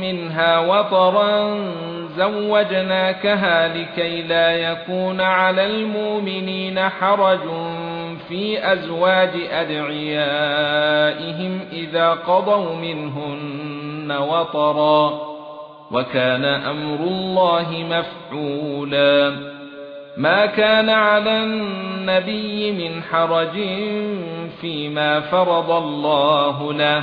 مِنْهَا وَطَرًا زَوَّجْنَاكَهَا لِكَي لا يَكُونَ عَلَى الْمُؤْمِنِينَ حَرَجٌ فِي أَزْوَاجِ أَدْعِيَائِهِمْ إِذَا قَضَوْا مِنْهُنَّ وَطَرًا وَكَانَ أَمْرُ اللَّهِ مَفْعُولًا. ما كان على النبي من حرج فيما فرض الله له.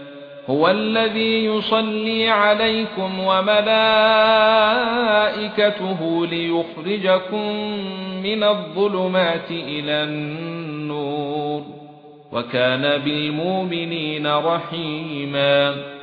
هو الذي يصلي عليكم وملائكته ليخرجكم من الظلمات إلى النور. وكان بالمؤمنين رحيماً.